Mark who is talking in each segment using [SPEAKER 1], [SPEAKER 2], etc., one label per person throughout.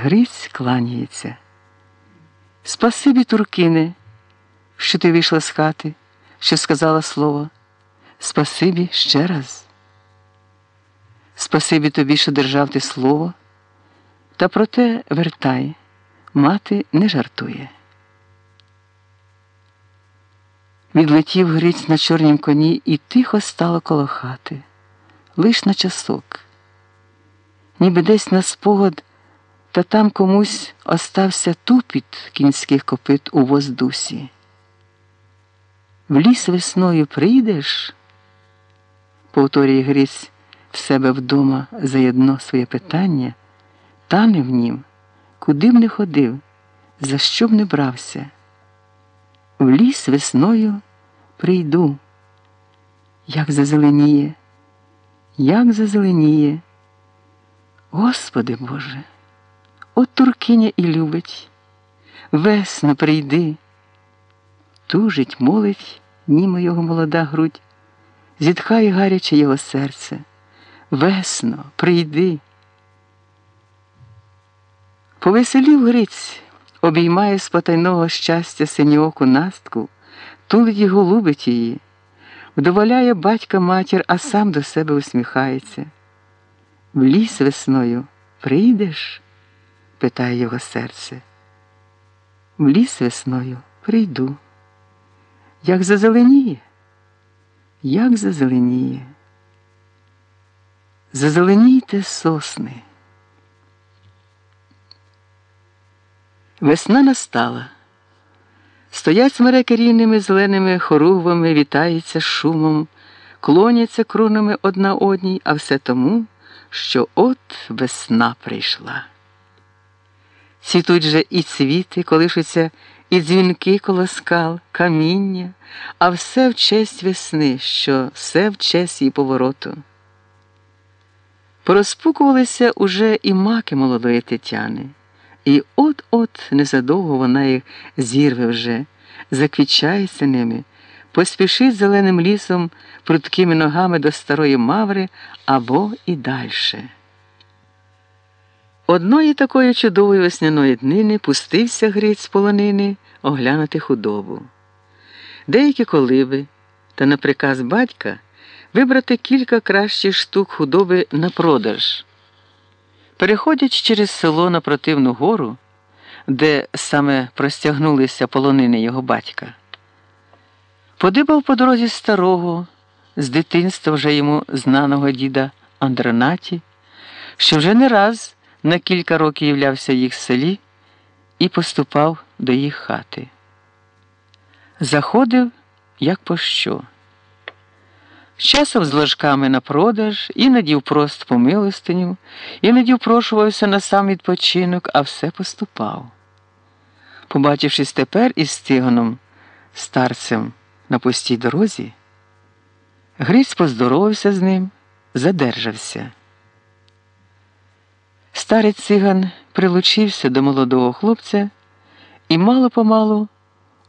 [SPEAKER 1] Гриць кланяється. Спасибі, Туркине, що ти вийшла з хати, що сказала слово. Спасибі ще раз. Спасибі тобі, що держав ти слово, та проте вертай, мати не жартує. Відлетів Гриць на чорнім коні і тихо стало коло хати, лиш на часок, ніби десь на спогад, та там комусь остався тупіт кінських копит у воздусі. В ліс весною прийдеш, повторює Гриць в себе вдома заєдно своє питання, тане в нім, куди б не ходив, за що б не брався. В ліс весною прийду, як зазеленіє, як зазеленіє. Господи Боже, от туркиня і любить, весно прийди, тужить, молить, німо його молода грудь, зітхає гаряче його серце. Весно, прийди. Повеселів Гриць, обіймає з потайного щастя синьоку настку, тулить і голубить її, вдоволяє батька матір, а сам до себе усміхається. В ліс весною прийдеш? Питає його серце. В ліс весною прийду. Як зазеленіє, як зазеленіє. Зазеленійте сосни. Весна настала. Стоять смереки рівними зеленими хоругвами, вітаються шумом, клоняться кронами одна одній, а все тому, що от весна прийшла. Цвітуть же і цвіти, колишуться і дзвінки коло скал, каміння, а все в честь весни, що все в честь її повороту. Порозпукувалися уже і маки молодої Тетяни, і от-от незадовго вона їх зірве вже, заквічається ними, поспішить зеленим лісом прудкими ногами до старої маври або і дальше. Одної такої чудової весняної днини пустився Гриць з полонини оглянути худобу. Деякі колиби, та на приказ батька вибрати кілька кращих штук худоби на продаж. Переходячи через село на противну гору, де саме простягнулися полонини його батька, подибав по дорозі старого, з дитинства вже йому знаного діда Андронаті, що вже не раз на кілька років являвся їх в селі і поступав до їх хати. Заходив, як пощо. Часом з ложками на продаж, іноді впрост по милостиню, іноді впрошувався на сам відпочинок, а все поступав. Побачившись тепер із стиганом, старцем на пустій дорозі, Гриць поздоровався з ним, задержався. Старий циган прилучився до молодого хлопця і мало помалу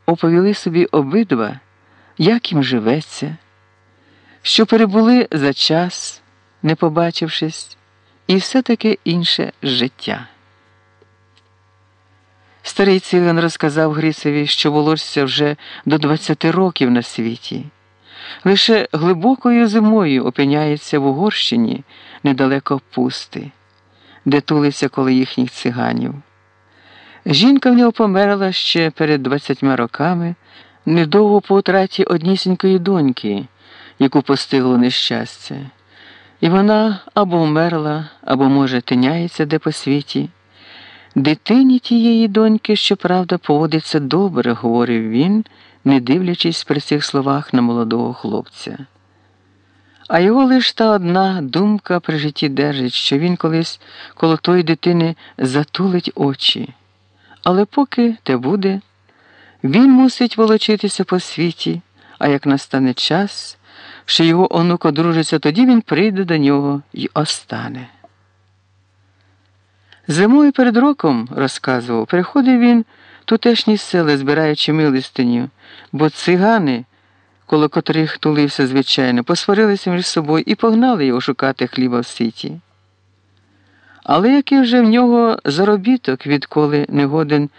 [SPEAKER 1] оповіли собі обидва, як їм живеться що перебули за час, не побачившись, і все таке інше життя. Старий циган розказав Грицеві, що волосся вже до 20 років на світі. Лише глибокою зимою опиняється в Угорщині недалеко пусти, де тулиться коло їхніх циганів. Жінка в нього померла ще перед 20 роками, недовго по утраті однісінької доньки яку постигло нещастя, і вона або вмерла, або, може, тиняється де по світі. Дитині тієї доньки, щоправда, поводиться добре, говорив він, не дивлячись при цих словах на молодого хлопця. А його лиш та одна думка при житті держить, що він колись коло тої дитини затулить очі. Але поки те буде, він мусить волочитися по світі, а як настане час що його онук одружиться, тоді він прийде до нього й остане. Зимою перед роком, розказував, приходив він тутешні сели, збираючи милистиню, бо цигани, коло котрих тулився, звичайно, посварилися між собою і погнали його шукати хліба в сіті. Але який вже в нього заробіток, відколи не годен